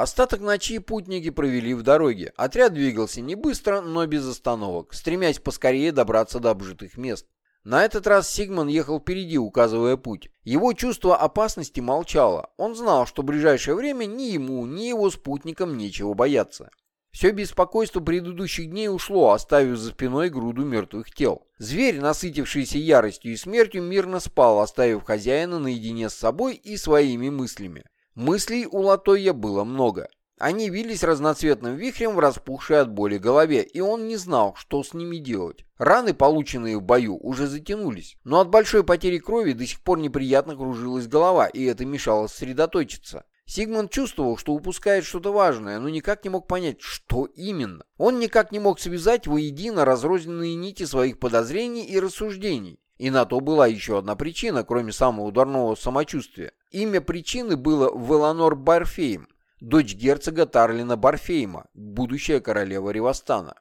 Остаток ночи путники провели в дороге. Отряд двигался не быстро, но без остановок, стремясь поскорее добраться до обжитых мест. На этот раз Сигман ехал впереди, указывая путь. Его чувство опасности молчало. Он знал, что в ближайшее время ни ему, ни его спутникам нечего бояться. Все беспокойство предыдущих дней ушло, оставив за спиной груду мертвых тел. Зверь, насытившийся яростью и смертью, мирно спал, оставив хозяина наедине с собой и своими мыслями. Мыслей у Латоя было много. Они вились разноцветным вихрем в распухшей от боли голове, и он не знал, что с ними делать. Раны, полученные в бою, уже затянулись, но от большой потери крови до сих пор неприятно кружилась голова, и это мешало сосредоточиться. Сигмунд чувствовал, что упускает что-то важное, но никак не мог понять, что именно. Он никак не мог связать воедино разрозненные нити своих подозрений и рассуждений. И на то была еще одна причина, кроме самого дурного самочувствия. Имя причины было Веланор Барфейм, дочь герцога Тарлина Барфейма, будущая королева Ривастана.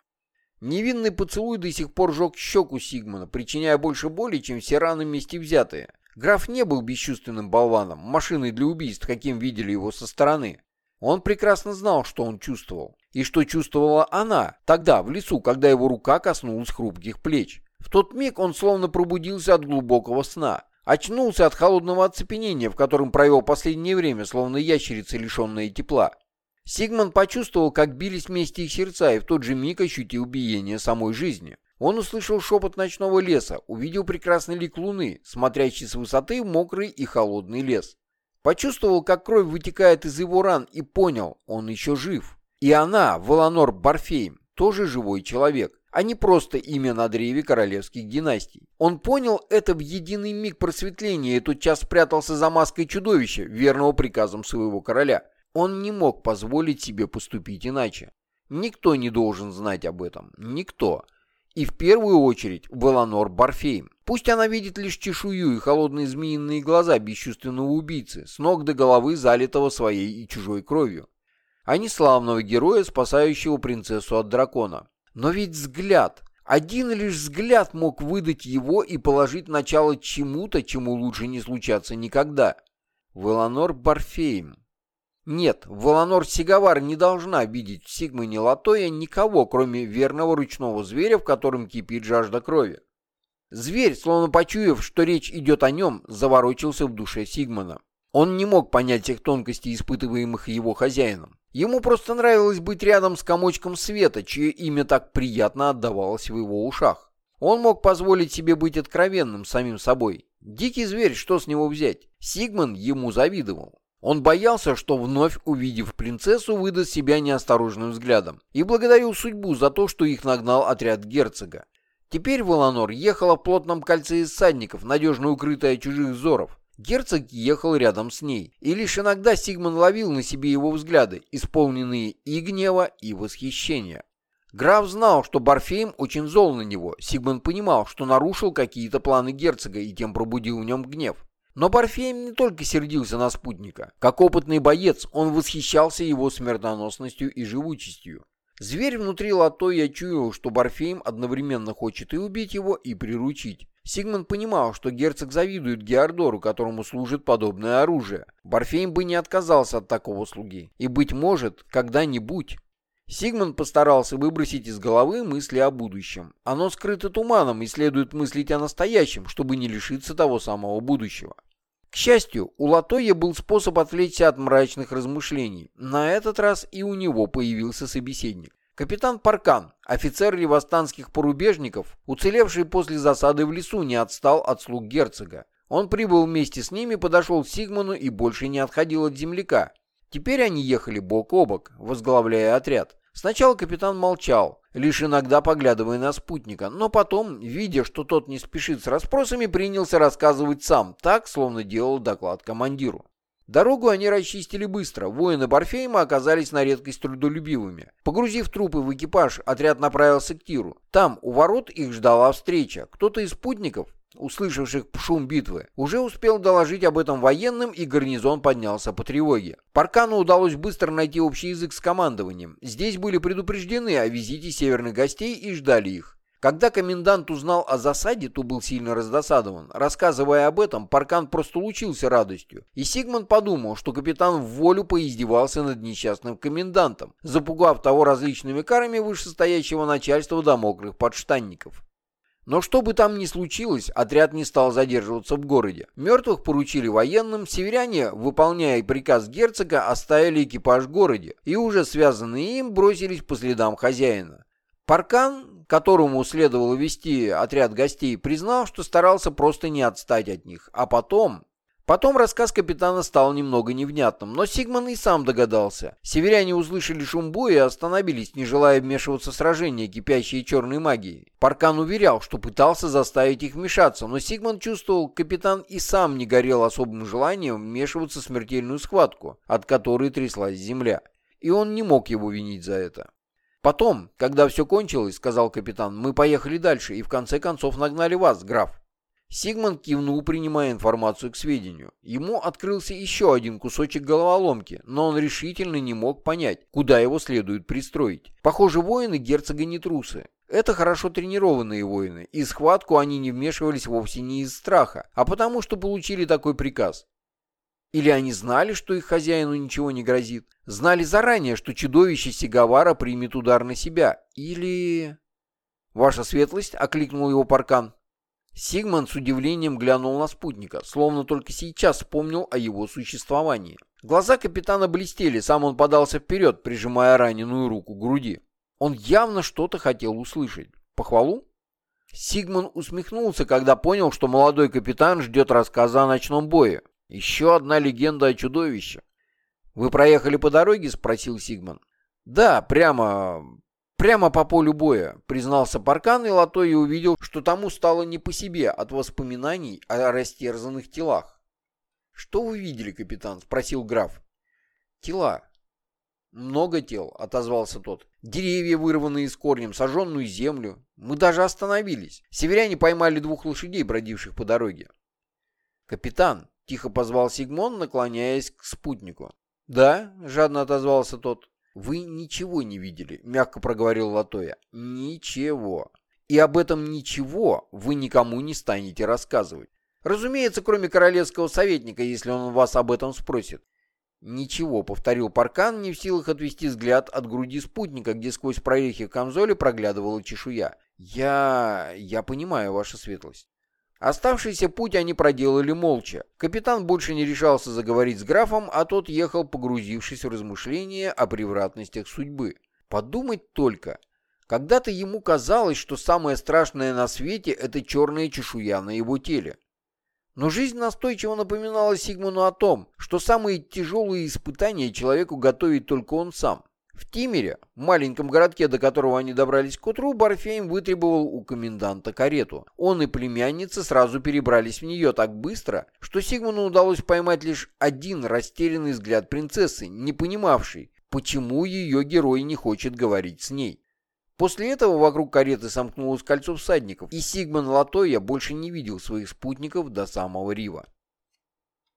Невинный поцелуй до сих пор жег щеку Сигмана, причиняя больше боли, чем все раны вместе взятые. Граф не был бесчувственным болваном, машиной для убийств, каким видели его со стороны. Он прекрасно знал, что он чувствовал. И что чувствовала она, тогда, в лесу, когда его рука коснулась хрупких плеч. В тот миг он словно пробудился от глубокого сна. Очнулся от холодного оцепенения, в котором провел последнее время, словно ящерица, лишенная тепла. Сигман почувствовал, как бились вместе их сердца, и в тот же миг ощутил биение самой жизни. Он услышал шепот ночного леса, увидел прекрасный лик луны, смотрящий с высоты в мокрый и холодный лес. Почувствовал, как кровь вытекает из его ран, и понял, он еще жив. И она, Воланор Барфейм, тоже живой человек а не просто имя на древе королевских династий. Он понял это в единый миг просветления и тотчас спрятался за маской чудовища, верного приказам своего короля. Он не мог позволить себе поступить иначе. Никто не должен знать об этом. Никто. И в первую очередь Веланор Барфейм. Пусть она видит лишь чешую и холодные змеиные глаза бесчувственного убийцы, с ног до головы залитого своей и чужой кровью, а не славного героя, спасающего принцессу от дракона. Но ведь взгляд, один лишь взгляд мог выдать его и положить начало чему-то, чему лучше не случаться никогда. Веланор Барфейм. Нет, Веланор Сигавар не должна видеть в Сигмане Латоя никого, кроме верного ручного зверя, в котором кипит жажда крови. Зверь, словно почуяв, что речь идет о нем, заворочился в душе Сигмана. Он не мог понять всех тонкостей, испытываемых его хозяином. Ему просто нравилось быть рядом с комочком света, чье имя так приятно отдавалось в его ушах. Он мог позволить себе быть откровенным самим собой. Дикий зверь, что с него взять? Сигман ему завидовал. Он боялся, что вновь увидев принцессу, выдаст себя неосторожным взглядом, и благодарил судьбу за то, что их нагнал отряд герцога. Теперь Воланор ехала в плотном кольце из садников, надежно укрытая чужих взоров. Герцог ехал рядом с ней, и лишь иногда Сигман ловил на себе его взгляды, исполненные и гнева, и восхищения. Граф знал, что Барфейм очень зол на него. Сигман понимал, что нарушил какие-то планы герцога и тем пробудил в нем гнев. Но Барфейм не только сердился на спутника. Как опытный боец, он восхищался его смертоносностью и живучестью. Зверь внутри Латоя чуял, что Барфейм одновременно хочет и убить его, и приручить. Сигмунд понимал, что герцог завидует Геордору, которому служит подобное оружие. Барфейм бы не отказался от такого слуги. И, быть может, когда-нибудь... Сигмунд постарался выбросить из головы мысли о будущем. Оно скрыто туманом, и следует мыслить о настоящем, чтобы не лишиться того самого будущего. К счастью, у Латоя был способ отвлечься от мрачных размышлений. На этот раз и у него появился собеседник. Капитан Паркан, офицер ревостанских порубежников, уцелевший после засады в лесу, не отстал от слуг герцога. Он прибыл вместе с ними, подошел к Сигману и больше не отходил от земляка. Теперь они ехали бок о бок, возглавляя отряд. Сначала капитан молчал, лишь иногда поглядывая на спутника, но потом, видя, что тот не спешит с расспросами, принялся рассказывать сам, так, словно делал доклад командиру. Дорогу они расчистили быстро, воины Барфейма оказались на редкость трудолюбивыми. Погрузив трупы в экипаж, отряд направился к Тиру. Там, у ворот, их ждала встреча. Кто-то из спутников, услышавших шум битвы, уже успел доложить об этом военным, и гарнизон поднялся по тревоге. Паркану удалось быстро найти общий язык с командованием. Здесь были предупреждены о визите северных гостей и ждали их. Когда комендант узнал о засаде, то был сильно раздосадован. Рассказывая об этом, Паркан просто лучился радостью. И Сигман подумал, что капитан в волю поиздевался над несчастным комендантом, запугав того различными карами вышестоящего начальства до мокрых подштанников. Но что бы там ни случилось, отряд не стал задерживаться в городе. Мертвых поручили военным, северяне, выполняя приказ герцога, оставили экипаж в городе, и уже связанные им бросились по следам хозяина. Паркан, которому следовало вести отряд гостей, признал, что старался просто не отстать от них, а потом, Потом рассказ капитана стал немного невнятным, но Сигман и сам догадался. Северяне услышали шум боя и остановились, не желая вмешиваться в сражение, кипящие черной магией. Паркан уверял, что пытался заставить их вмешаться, но Сигман чувствовал, капитан и сам не горел особым желанием вмешиваться в смертельную схватку, от которой тряслась земля. И он не мог его винить за это. «Потом, когда все кончилось, — сказал капитан, — мы поехали дальше и в конце концов нагнали вас, граф. Сигман кивнул, принимая информацию к сведению. Ему открылся еще один кусочек головоломки, но он решительно не мог понять, куда его следует пристроить. Похоже, воины герцога не трусы. Это хорошо тренированные воины, и схватку они не вмешивались вовсе не из страха, а потому что получили такой приказ. Или они знали, что их хозяину ничего не грозит? Знали заранее, что чудовище Сигавара примет удар на себя? Или... «Ваша светлость», — окликнул его Паркан, Сигман с удивлением глянул на спутника, словно только сейчас вспомнил о его существовании. Глаза капитана блестели, сам он подался вперед, прижимая раненую руку к груди. Он явно что-то хотел услышать. Похвалу? Сигман усмехнулся, когда понял, что молодой капитан ждет рассказа о ночном бое. Еще одна легенда о чудовище. «Вы проехали по дороге?» — спросил Сигман. «Да, прямо... Прямо по полю боя, признался Паркан, и Латой увидел, что тому стало не по себе от воспоминаний о растерзанных телах. «Что вы видели, капитан?» — спросил граф. «Тела». «Много тел», — отозвался тот. «Деревья, вырванные с корнем, сожженную землю. Мы даже остановились. Северяне поймали двух лошадей, бродивших по дороге». «Капитан», — тихо позвал Сигмон, наклоняясь к спутнику. «Да», — жадно отозвался тот. «Вы ничего не видели», — мягко проговорил Латоя. «Ничего. И об этом ничего вы никому не станете рассказывать. Разумеется, кроме королевского советника, если он вас об этом спросит. «Ничего», — повторил Паркан, не в силах отвести взгляд от груди спутника, где сквозь прорехи камзоли проглядывала чешуя. «Я... я понимаю, ваша светлость». Оставшийся путь они проделали молча. Капитан больше не решался заговорить с графом, а тот ехал, погрузившись в размышления о превратностях судьбы. Подумать только. Когда-то ему казалось, что самое страшное на свете — это черная чешуя на его теле. Но жизнь настойчиво напоминала Сигману о том, что самые тяжелые испытания человеку готовит только он сам. В Тимере, маленьком городке, до которого они добрались к утру, Барфейм вытребовал у коменданта карету. Он и племянница сразу перебрались в нее так быстро, что Сигмуну удалось поймать лишь один растерянный взгляд принцессы, не понимавшей, почему ее герой не хочет говорить с ней. После этого вокруг кареты сомкнулось кольцо всадников, и Сигман Латоя больше не видел своих спутников до самого Рива.